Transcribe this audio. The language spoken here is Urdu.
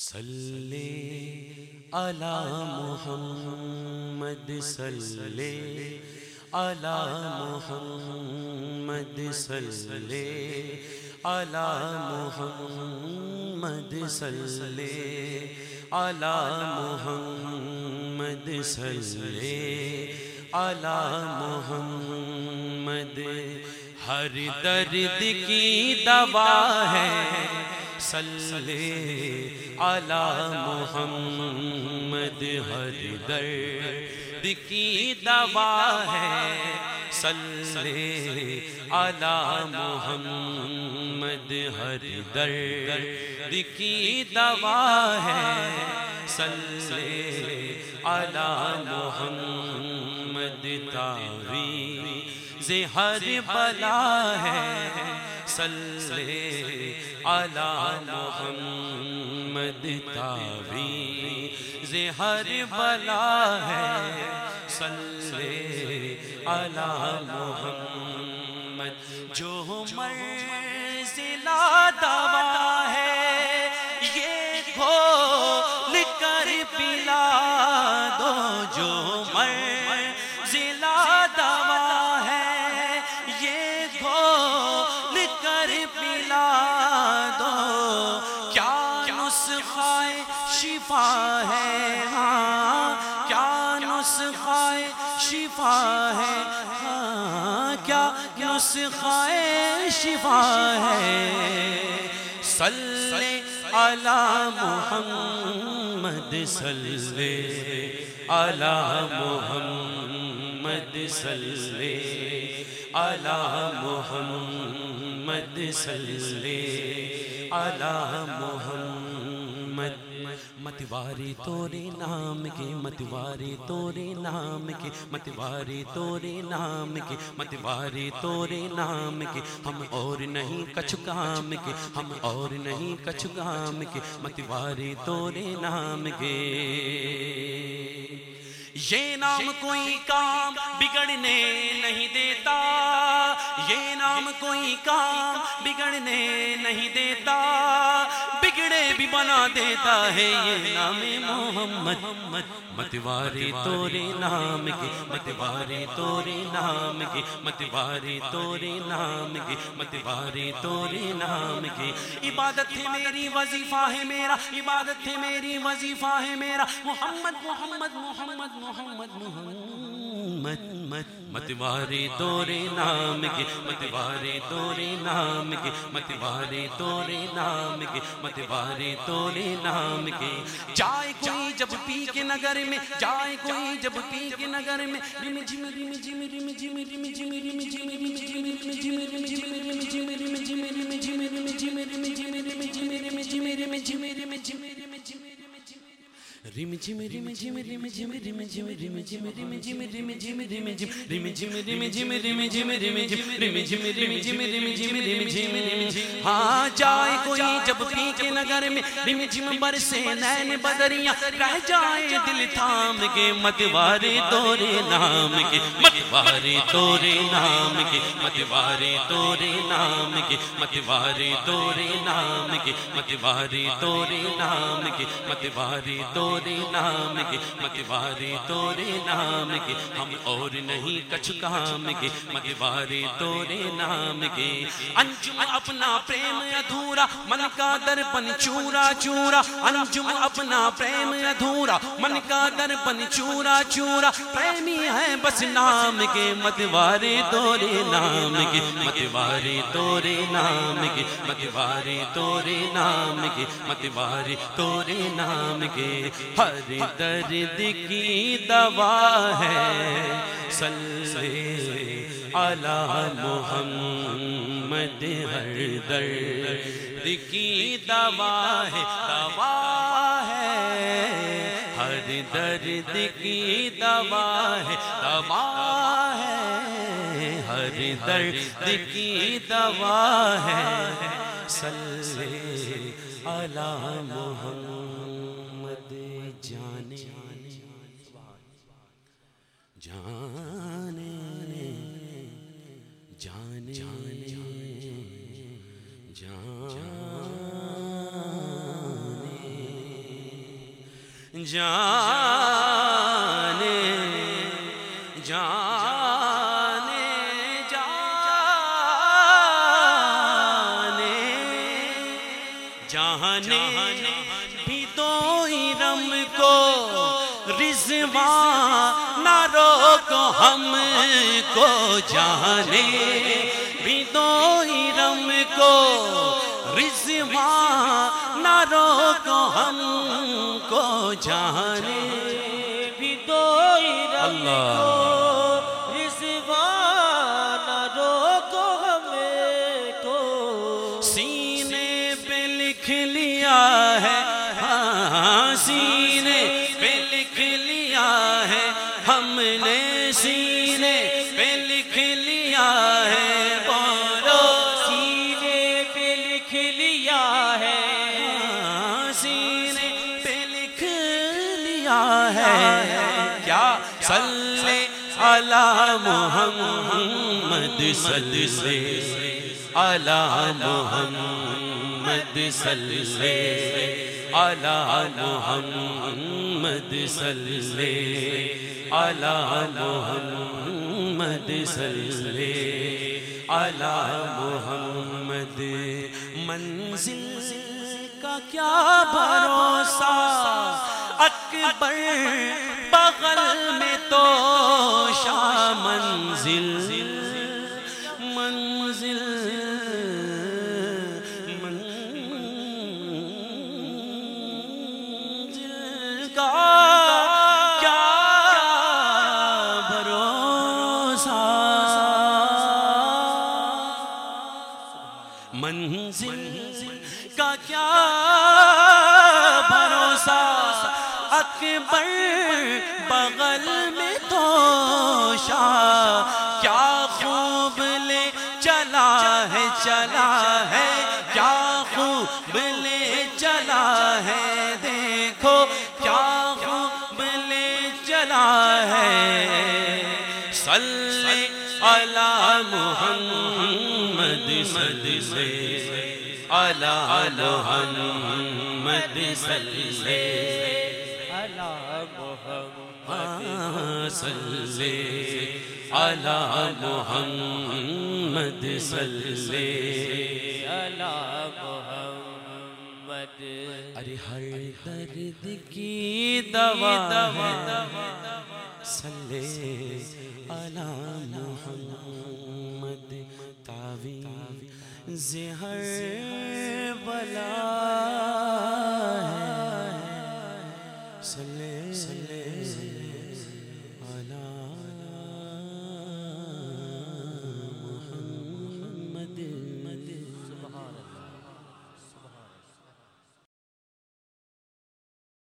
صلی علی محمد صلی علی محمد صلی علی محمد صلی علی محمد صلی علی محمد. ہر درد کی دوا ہے صلی علی محمد، ہر درد کی دوا ہے۔ صلی علی محمد، ہر درد کی دوا ہے۔ صلی علی محمد تاوی ہر بلا ہے۔ صلی علی محمد تاوی ہر بلا ہے۔ صلی علی محمد جو مرزلہ دوا شفا ہے؟ ہاں کیا نسخہ شفا ہے؟ صلی علی محمد، صلی علی محمد، صلی علی محمد، صلی علی محمد متواری تورے نام کے متواری تورے نام کے متواری تورے نام کے متواری تورے نام کے ہم اور نہیں کچھ کام کے ہم اور نہیں کچھ کام کے متواری تورے نام کے۔ یہ نام کوئی کام بگڑنے نہیں دیتا۔ یہ نام کوئی کام بگڑنے نہیں دیتا۔ بگڑے بھی بنا دیتا ہے یہ نام محمد۔ متواری تورے نام کی متواری تورے نام کی متواری تورے نام کی متواری تورے نام کی عبادت ہے میری، وظیفہ ہے میرا، عبادت ہے میری، وظیفہ ہے میرا۔ محمد محمد محمد محمد محمد۔ متواری تورے نام کی متواری تورے نام کی متواری تورے نام کی متواری تورے نام کی جائے کوئی جب پی کے نگر میں جائے کوئی جب پی کے نگر میں رم جم رم جم رم جم رم جم رم جم رم جم رم جم رم جم رم جم رم جم رم جم رم جم رم جم رم جم رم جم رم جم رم جم رم جم رم جم رم جم رم جم رم جم رم جم رم جم رم جم رم جم رم جم رم جم رم جم رم جم رم جم رم جم رم جم رم جم رم جم ہاں جائے کوئی جب پی کے نگر میں رم جم برسے نین بدریاں رہ جائے دل تھام کے متوارے تورے نام کے متوارے تورے نام کے متوارے تورے نام کے متوارے تورے نام کے متوارے تورے نام کے متوارے تورے نام کے متوارے تورے نام کے، ہم اور نہیں کچھ کام کے متوارے تورے نام کے۔ انجم اپنا پریم ادھورا، من کا درپن چورا چورا۔ انجم اپنا پریم ادھورا، من کا درپن چورا چورا۔ پریمی ہے بس نام کے متوارے تورے نام کے متوارے تورے نام کے متوارے تورے نام کے متوارے تورے نام کے۔ ہر درد کی دوا ہے۔ صلی علی محمد، ہر درد کی دوا ہے۔ دوا ہے۔ ہر درد کی دوا ہے۔ دوا ہے۔ ہر درد کی دوا ہے۔ صلی علی محمد۔ جانے جانے جانے جانے جانے جان جہانے کو رضوان نہ روکو ہم کو جانے بھی تو رم کو رضوان نہ روکو ہم کو جانے۔ بھی تو اللہ کو۔ سینے پہ لکھ لیا ہے سینے پہ لکھ لیا ہے، ہم نے سینے پہ لکھ لیا ہے۔ بولو سینے پہ لکھ لیا ہے۔ ہاں، سینے پہ لکھ لیا ہے۔ کیا صلی علی محمد صلی علی محمد محمد صلی علی محمد صلی علی محمد صلی علی محمد منزل کا کیا بھروسہ؟ اکبر بغل میں تو شاہ منزل کا کیا بھروسہ؟ منزل کا کیا بھروسہ؟ اکبر بغل میں تو شاہ، کیا خوب لے چلا ہے چلا ہے، کیا خوب لے چلا ہے؟ صلی علی محمد صلی علی محمد صلی اللہ محمد صلی علی محمد صلی اللہ محمد ارے ہر درد کی دوا دوا صلی علی محمد تاوی زہر بلا ہے۔ صلی علی محمد۔